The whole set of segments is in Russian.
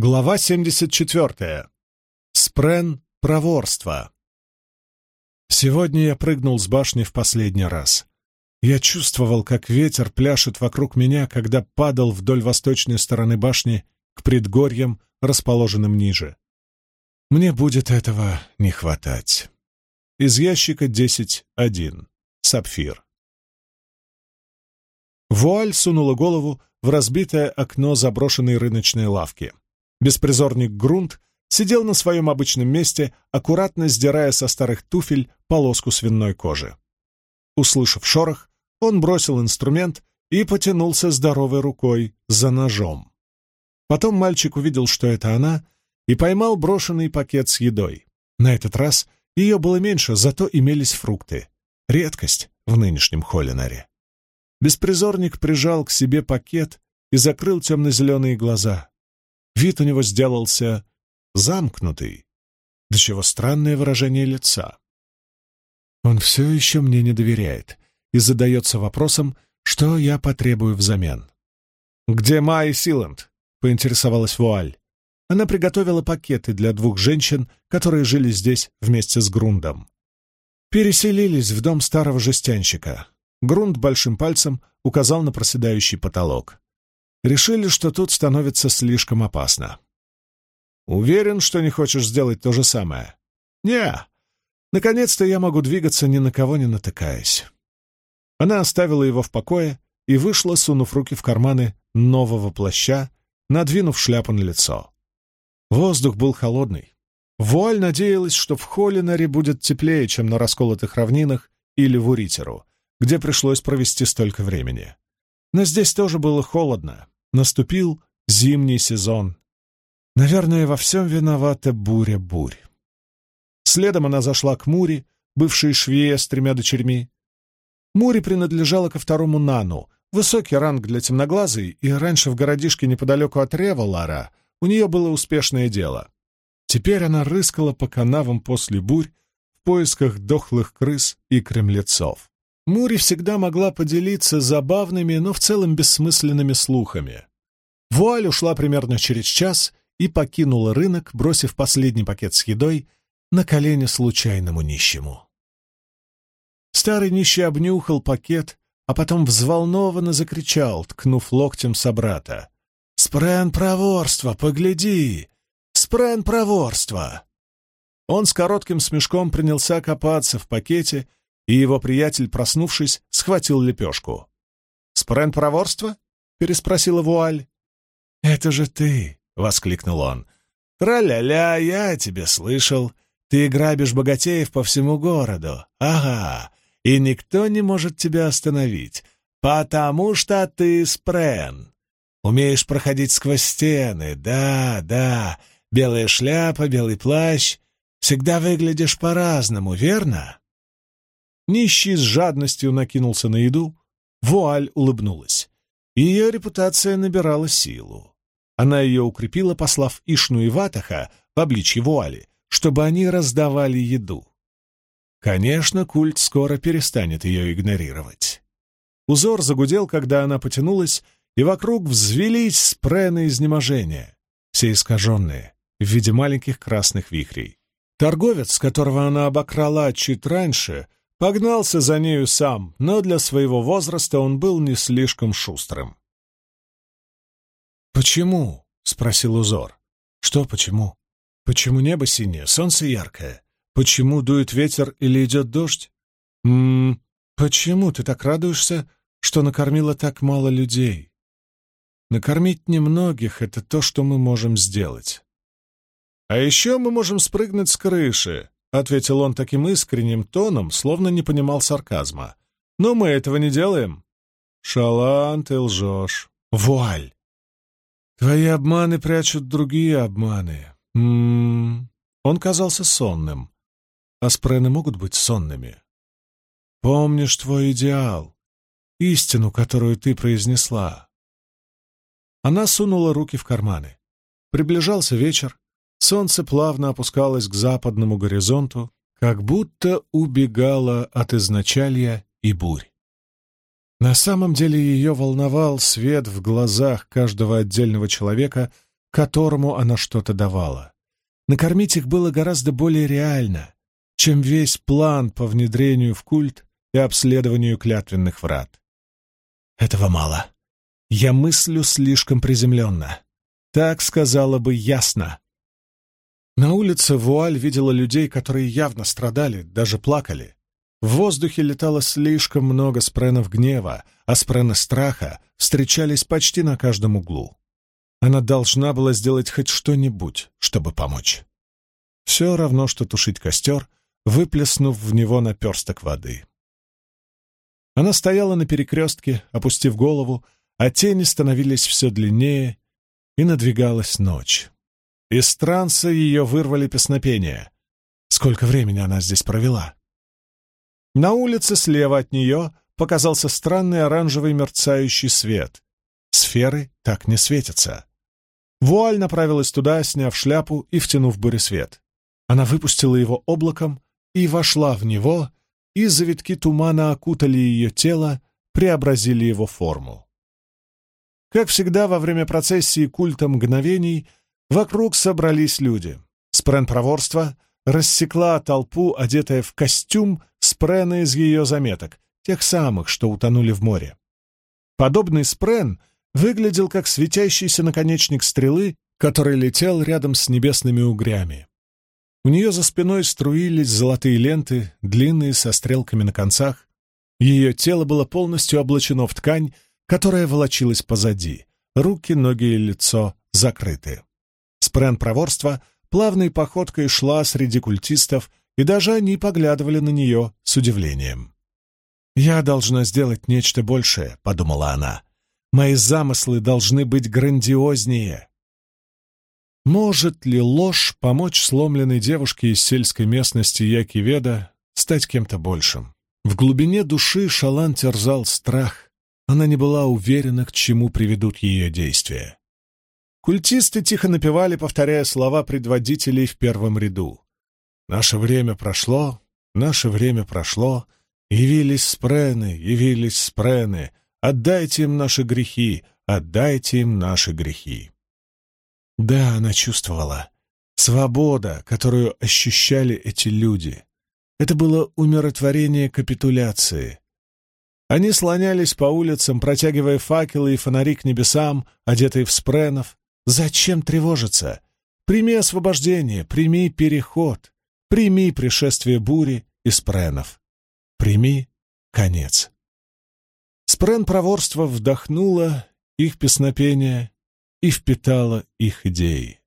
Глава 74. Спрен проворства. Сегодня я прыгнул с башни в последний раз. Я чувствовал, как ветер пляшет вокруг меня, когда падал вдоль восточной стороны башни к предгорьям, расположенным ниже. Мне будет этого не хватать. Из ящика 10.1. Сапфир. Вуаль сунула голову в разбитое окно заброшенной рыночной лавки. Беспризорник Грунт сидел на своем обычном месте, аккуратно сдирая со старых туфель полоску свиной кожи. Услышав шорох, он бросил инструмент и потянулся здоровой рукой за ножом. Потом мальчик увидел, что это она, и поймал брошенный пакет с едой. На этот раз ее было меньше, зато имелись фрукты. Редкость в нынешнем Холлинаре. Беспризорник прижал к себе пакет и закрыл темно-зеленые глаза. Вид у него сделался замкнутый, до чего странное выражение лица. Он все еще мне не доверяет и задается вопросом, что я потребую взамен. «Где Майя Силанд?» — поинтересовалась Вуаль. Она приготовила пакеты для двух женщин, которые жили здесь вместе с Грундом. Переселились в дом старого жестянщика. Грунд большим пальцем указал на проседающий потолок. Решили, что тут становится слишком опасно. Уверен, что не хочешь сделать то же самое? Не. Наконец-то я могу двигаться, ни на кого не натыкаясь. Она оставила его в покое и вышла, сунув руки в карманы нового плаща, надвинув шляпу на лицо. Воздух был холодный. Вуаль надеялась, что в Холлинаре будет теплее, чем на расколотых равнинах или в Уритеру, где пришлось провести столько времени. Но здесь тоже было холодно. Наступил зимний сезон, Наверное, во всем виновата буря бурь. Следом она зашла к Мури, бывшей швее с тремя дочерьми. Мури принадлежала ко второму Нану, высокий ранг для темноглазой, и раньше в городишке неподалеку от Револара у нее было успешное дело. Теперь она рыскала по канавам после бурь в поисках дохлых крыс и кремлецов. Мури всегда могла поделиться забавными, но в целом бессмысленными слухами. Вуаль ушла примерно через час — и покинула рынок, бросив последний пакет с едой на колени случайному нищему. Старый нищий обнюхал пакет, а потом взволнованно закричал, ткнув локтем собрата. «Спрен проворство, погляди! Спрен проворство!» Он с коротким смешком принялся копаться в пакете, и его приятель, проснувшись, схватил лепешку. «Спрен проворство?» — переспросила Вуаль. «Это же ты!» воскликнул он. «Тра-ля-ля, я тебя слышал. Ты грабишь богатеев по всему городу. Ага, и никто не может тебя остановить, потому что ты спрен. Умеешь проходить сквозь стены, да, да, белая шляпа, белый плащ. Всегда выглядишь по-разному, верно?» Нищий с жадностью накинулся на еду. Вуаль улыбнулась. Ее репутация набирала силу. Она ее укрепила, послав Ишну и Ватаха в обличье вуали, чтобы они раздавали еду. Конечно, культ скоро перестанет ее игнорировать. Узор загудел, когда она потянулась, и вокруг взвелись спрены изнеможения, все искаженные, в виде маленьких красных вихрей. Торговец, которого она обокрала чуть раньше, погнался за нею сам, но для своего возраста он был не слишком шустрым. «Почему?» — спросил узор. «Что почему? Почему небо синее, солнце яркое? Почему дует ветер или идет дождь? Ммм, почему ты так радуешься, что накормила так мало людей? Накормить немногих — это то, что мы можем сделать. А еще мы можем спрыгнуть с крыши, — ответил он таким искренним тоном, словно не понимал сарказма. «Но мы этого не делаем». «Шалан, ты лжешь». «Вуаль! Твои обманы прячут другие обманы. М -м -м. Он казался сонным. А спрены могут быть сонными. Помнишь твой идеал, истину, которую ты произнесла. Она сунула руки в карманы. Приближался вечер, солнце плавно опускалось к западному горизонту, как будто убегало от изначалья и бурь. На самом деле ее волновал свет в глазах каждого отдельного человека, которому она что-то давала. Накормить их было гораздо более реально, чем весь план по внедрению в культ и обследованию клятвенных врат. Этого мало. Я мыслю слишком приземленно. Так сказала бы ясно. На улице Вуаль видела людей, которые явно страдали, даже плакали. В воздухе летало слишком много спренов гнева, а спрены страха встречались почти на каждом углу. Она должна была сделать хоть что-нибудь, чтобы помочь. Все равно, что тушить костер, выплеснув в него наперсток воды. Она стояла на перекрестке, опустив голову, а тени становились все длиннее, и надвигалась ночь. Из транса ее вырвали песнопения. Сколько времени она здесь провела? На улице слева от нее показался странный оранжевый мерцающий свет. Сферы так не светятся. Вуаль направилась туда, сняв шляпу и втянув буресвет. Она выпустила его облаком и вошла в него, и завитки тумана окутали ее тело, преобразили его форму. Как всегда, во время процессии культа мгновений вокруг собрались люди. Спрен проворства рассекла толпу, одетая в костюм, спрена из ее заметок, тех самых, что утонули в море. Подобный спрен выглядел как светящийся наконечник стрелы, который летел рядом с небесными угрями. У нее за спиной струились золотые ленты, длинные, со стрелками на концах. Ее тело было полностью облачено в ткань, которая волочилась позади. Руки, ноги и лицо закрыты. Спрен проворства плавной походкой шла среди культистов, и даже они поглядывали на нее с удивлением. «Я должна сделать нечто большее», — подумала она. «Мои замыслы должны быть грандиознее». Может ли ложь помочь сломленной девушке из сельской местности Якиведа стать кем-то большим? В глубине души Шалан терзал страх. Она не была уверена, к чему приведут ее действия. Культисты тихо напевали, повторяя слова предводителей в первом ряду. «Наше время прошло, наше время прошло, явились спрены, явились спрены, отдайте им наши грехи, отдайте им наши грехи». Да, она чувствовала. Свобода, которую ощущали эти люди. Это было умиротворение капитуляции. Они слонялись по улицам, протягивая факелы и фонари к небесам, одетые в спренов, Зачем тревожиться? Прими освобождение, прими переход, прими пришествие бури и спренов. Прими конец. Спрен проворства вдохнула их песнопение и впитала их идеи.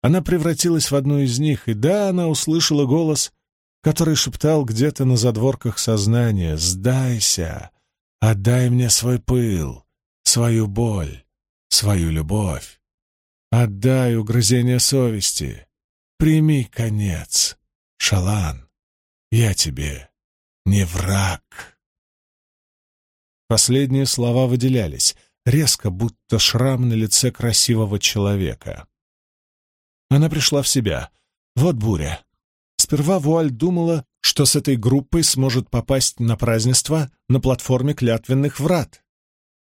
Она превратилась в одну из них, и да, она услышала голос, который шептал где-то на задворках сознания «Сдайся, отдай мне свой пыл, свою боль, свою любовь». Отдай угрызение совести. Прими конец. Шалан, я тебе не враг. Последние слова выделялись, резко, будто шрам на лице красивого человека. Она пришла в себя. Вот буря. Сперва Вуаль думала, что с этой группой сможет попасть на празднество на платформе клятвенных врат.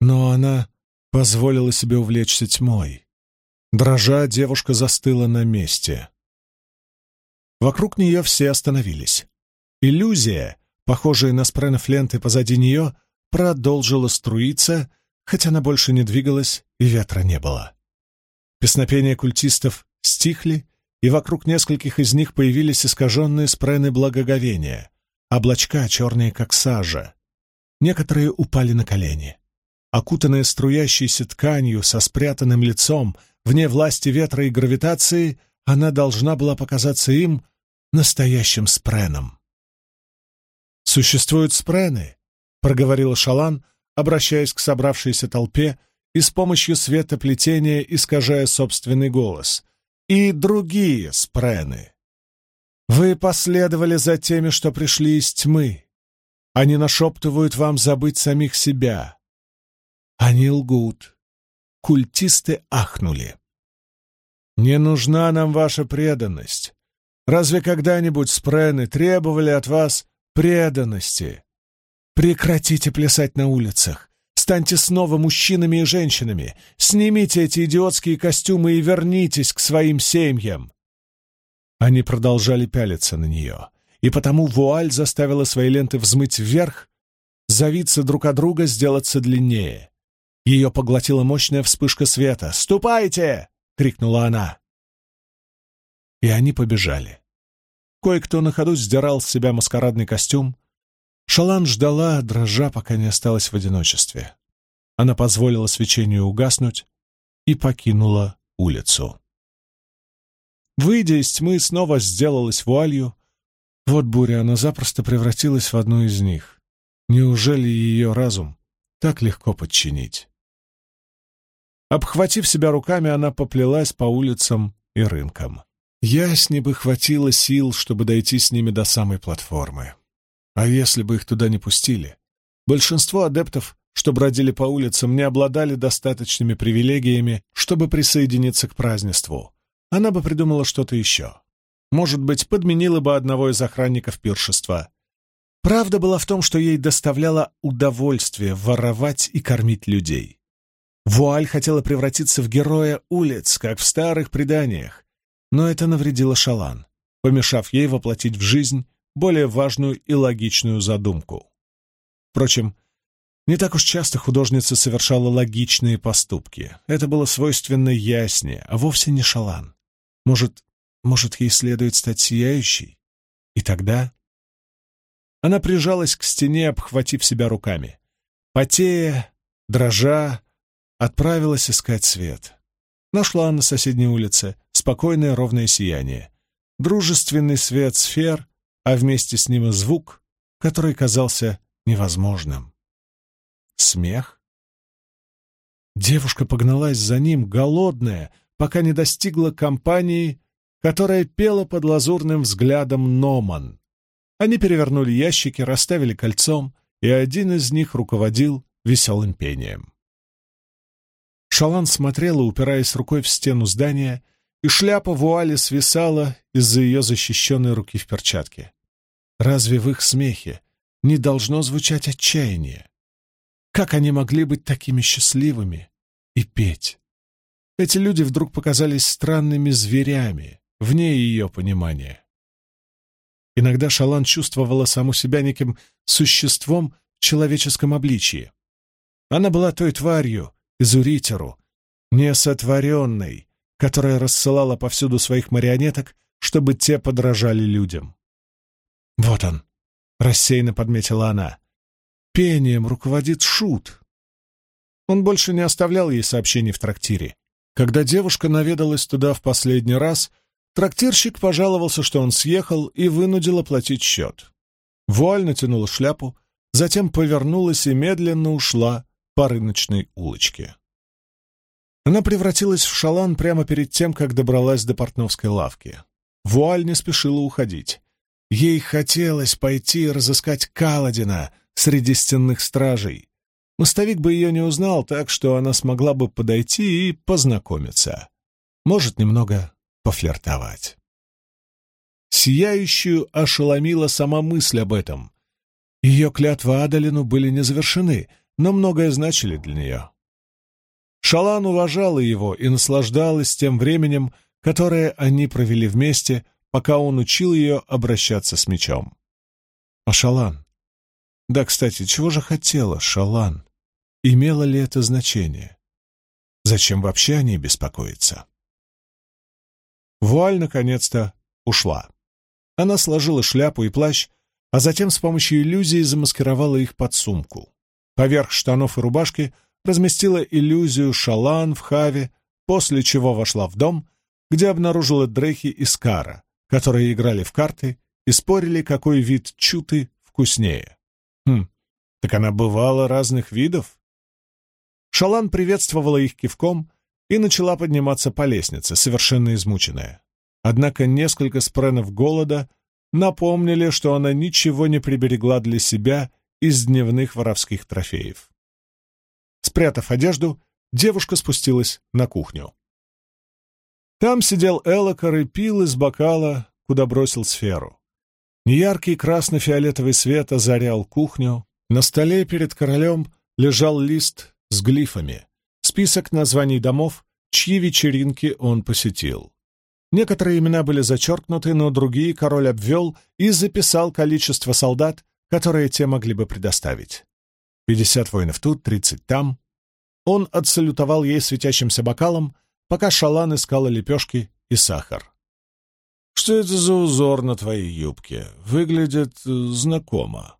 Но она позволила себе увлечься тьмой. Дрожа, девушка застыла на месте. Вокруг нее все остановились. Иллюзия, похожая на спренов ленты позади нее, продолжила струиться, хотя она больше не двигалась и ветра не было. Песнопения культистов стихли, и вокруг нескольких из них появились искаженные спрены благоговения, облачка, черные как сажа. Некоторые упали на колени. Окутанная струящейся тканью со спрятанным лицом, Вне власти ветра и гравитации она должна была показаться им настоящим спреном. «Существуют спрены», — проговорил Шалан, обращаясь к собравшейся толпе и с помощью светоплетения искажая собственный голос, «и другие спрены. Вы последовали за теми, что пришли из тьмы. Они нашептывают вам забыть самих себя. Они лгут. Культисты ахнули. «Не нужна нам ваша преданность. Разве когда-нибудь спрены требовали от вас преданности? Прекратите плясать на улицах, Станьте снова мужчинами и женщинами. Снимите эти идиотские костюмы и вернитесь к своим семьям. Они продолжали пялиться на нее, и потому вуаль заставила свои ленты взмыть вверх, завиться друг от друга, сделаться длиннее. Ее поглотила мощная вспышка света. «Ступайте!» — крикнула она. И они побежали. Кое-кто на ходу сдирал с себя маскарадный костюм. Шалан ждала, дрожа, пока не осталась в одиночестве. Она позволила свечению угаснуть и покинула улицу. Выйдя из тьмы, снова сделалась вуалью. Вот буря, она запросто превратилась в одну из них. Неужели ее разум так легко подчинить? Обхватив себя руками, она поплелась по улицам и рынкам. Ясне бы хватило сил, чтобы дойти с ними до самой платформы. А если бы их туда не пустили? Большинство адептов, что бродили по улицам, не обладали достаточными привилегиями, чтобы присоединиться к празднеству. Она бы придумала что-то еще. Может быть, подменила бы одного из охранников пиршества. Правда была в том, что ей доставляло удовольствие воровать и кормить людей. Вуаль хотела превратиться в героя улиц, как в старых преданиях, но это навредило Шалан, помешав ей воплотить в жизнь более важную и логичную задумку. Впрочем, не так уж часто художница совершала логичные поступки. Это было свойственно Ясне, а вовсе не Шалан. Может, может, ей следует стать сияющей? И тогда... Она прижалась к стене, обхватив себя руками. Потея, дрожа, отправилась искать свет. Нашла на соседней улице спокойное ровное сияние, дружественный свет сфер, а вместе с ним и звук, который казался невозможным. Смех? Девушка погналась за ним, голодная, пока не достигла компании, которая пела под лазурным взглядом Номан. Они перевернули ящики, расставили кольцом, и один из них руководил веселым пением. Шалан смотрела, упираясь рукой в стену здания, и шляпа вуали свисала из-за ее защищенной руки в перчатке. Разве в их смехе не должно звучать отчаяние? Как они могли быть такими счастливыми и петь? Эти люди вдруг показались странными зверями, вне ее понимания. Иногда Шалан чувствовала саму себя неким существом в человеческом обличии. Она была той тварью, Изуритеру, несотворенной, которая рассылала повсюду своих марионеток, чтобы те подражали людям. «Вот он», — рассеянно подметила она. «Пением руководит Шут». Он больше не оставлял ей сообщений в трактире. Когда девушка наведалась туда в последний раз, трактирщик пожаловался, что он съехал и вынудил оплатить счет. Вуаль натянула шляпу, затем повернулась и медленно ушла по рыночной улочке. Она превратилась в шалан прямо перед тем, как добралась до портновской лавки. Вуаль не спешила уходить. Ей хотелось пойти и разыскать Каладина среди стенных стражей. Мостовик бы ее не узнал, так что она смогла бы подойти и познакомиться. Может, немного пофлиртовать. Сияющую ошеломила сама мысль об этом. Ее клятвы Адалину были не завершены, но многое значили для нее. Шалан уважала его и наслаждалась тем временем, которое они провели вместе, пока он учил ее обращаться с мечом. А Шалан? Да, кстати, чего же хотела Шалан? Имело ли это значение? Зачем вообще о ней беспокоиться? Вуаль, наконец-то, ушла. Она сложила шляпу и плащ, а затем с помощью иллюзии замаскировала их под сумку. Поверх штанов и рубашки — разместила иллюзию шалан в хаве, после чего вошла в дом, где обнаружила Дрехи и Скара, которые играли в карты и спорили, какой вид чуты вкуснее. Хм, так она бывала разных видов? Шалан приветствовала их кивком и начала подниматься по лестнице, совершенно измученная. Однако несколько спренов голода напомнили, что она ничего не приберегла для себя из дневных воровских трофеев. Спрятав одежду, девушка спустилась на кухню. Там сидел Элокар и пил из бокала, куда бросил сферу. Неяркий красно-фиолетовый свет озарял кухню. На столе перед королем лежал лист с глифами, список названий домов, чьи вечеринки он посетил. Некоторые имена были зачеркнуты, но другие король обвел и записал количество солдат, которые те могли бы предоставить. Пятьдесят воинов тут, тридцать там. Он отсалютовал ей светящимся бокалом, пока Шалан искала лепешки и сахар. «Что это за узор на твоей юбке? Выглядит э, знакомо».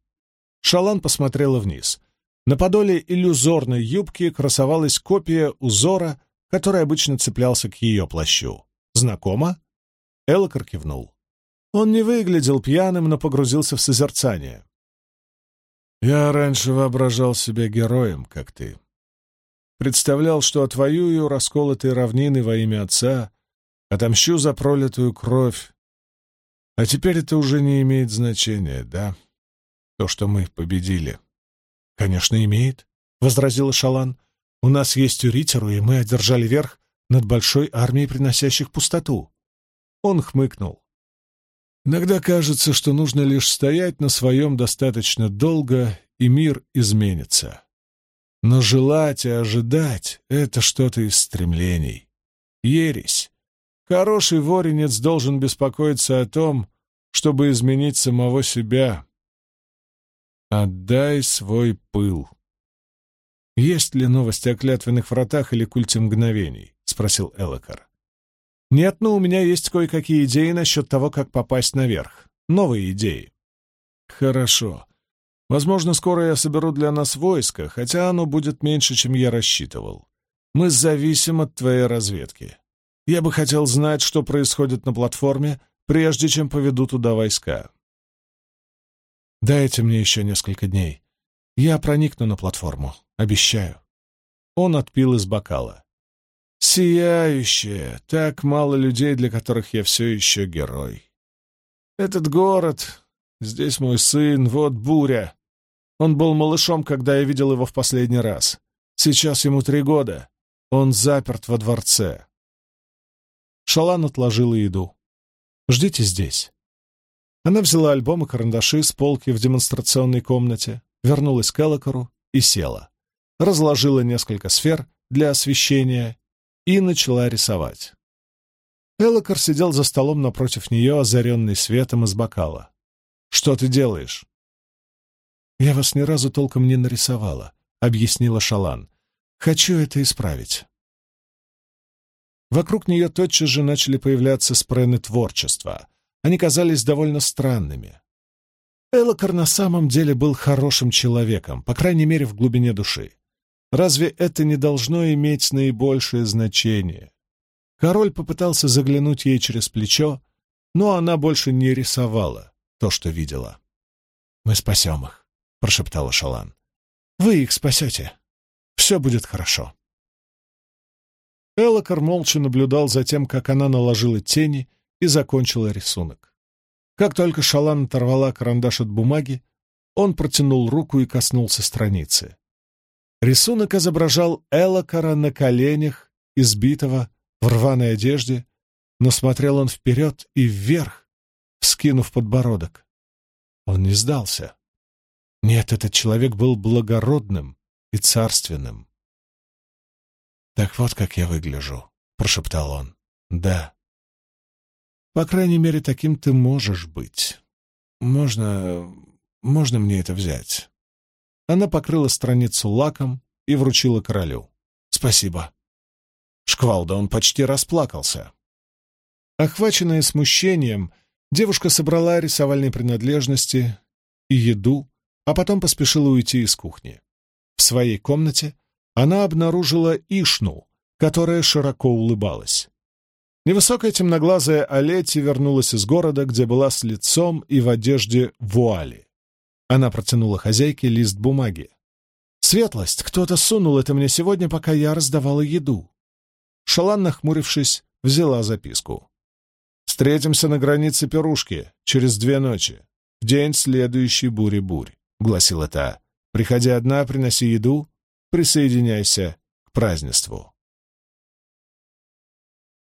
Шалан посмотрела вниз. На подоле иллюзорной юбки красовалась копия узора, который обычно цеплялся к ее плащу. «Знакомо?» Элокар кивнул. Он не выглядел пьяным, но погрузился в созерцание. «Я раньше воображал себя героем, как ты. Представлял, что отвоюю расколотые равнины во имя отца, Отомщу за пролитую кровь. А теперь это уже не имеет значения, да? То, что мы победили. Конечно, имеет, — возразила Шалан. У нас есть Юритеру, и мы одержали верх над большой армией, приносящих пустоту. Он хмыкнул. Иногда кажется, что нужно лишь стоять на своем достаточно долго, и мир изменится. Но желать и ожидать — это что-то из стремлений. Ересь, Хороший воренец должен беспокоиться о том, чтобы изменить самого себя. Отдай свой пыл. «Есть ли новости о клятвенных вратах или культе мгновений?» — спросил Элокар. «Нет, но у меня есть кое-какие идеи насчет того, как попасть наверх. Новые идеи». «Хорошо. Возможно, скоро я соберу для нас войско, хотя оно будет меньше, чем я рассчитывал. Мы зависим от твоей разведки. Я бы хотел знать, что происходит на платформе, прежде чем поведу туда войска. Дайте мне еще несколько дней. Я проникну на платформу, обещаю. Он отпил из бокала. Сияющее, так мало людей, для которых я все еще герой. Этот город, здесь мой сын, вот буря. Он был малышом, когда я видел его в последний раз. Сейчас ему три года. Он заперт во дворце. Шалан отложила еду. «Ждите здесь». Она взяла альбом и карандаши с полки в демонстрационной комнате, вернулась к Элокору и села. Разложила несколько сфер для освещения и начала рисовать. Элокар сидел за столом напротив нее, озаренный светом из бокала. «Что ты делаешь?» «Я вас ни разу толком не нарисовала», — объяснила Шалан. «Хочу это исправить». Вокруг нее тотчас же начали появляться спрены творчества. Они казались довольно странными. Элокар на самом деле был хорошим человеком, по крайней мере, в глубине души. Разве это не должно иметь наибольшее значение? Король попытался заглянуть ей через плечо, но она больше не рисовала то, что видела. «Мы спасем их», — прошептала Шалан. «Вы их спасете. Все будет хорошо». Элокар молча наблюдал за тем, как она наложила тени и закончила рисунок. Как только Шалан оторвала карандаш от бумаги, он протянул руку и коснулся страницы. Рисунок изображал Элокара на коленях, избитого, в рваной одежде, но смотрел он вперед и вверх, вскинув подбородок. Он не сдался. Нет, этот человек был благородным и царственным. «Так вот, как я выгляжу», — прошептал он. «Да». «По крайней мере, таким ты можешь быть. Можно... можно мне это взять?» Она покрыла страницу лаком и вручила королю. «Спасибо». Шквалда он почти расплакался. Охваченная смущением, девушка собрала рисовальные принадлежности и еду, а потом поспешила уйти из кухни. В своей комнате она обнаружила Ишну, которая широко улыбалась. Невысокая темноглазая Олети вернулась из города, где была с лицом и в одежде вуали. Она протянула хозяйке лист бумаги. «Светлость, кто-то сунул это мне сегодня, пока я раздавала еду». Шалан, нахмурившись, взяла записку. «Встретимся на границе Перушки через две ночи, в день следующей бури-бурь», — гласила та. «Приходи одна, приноси еду, присоединяйся к празднеству.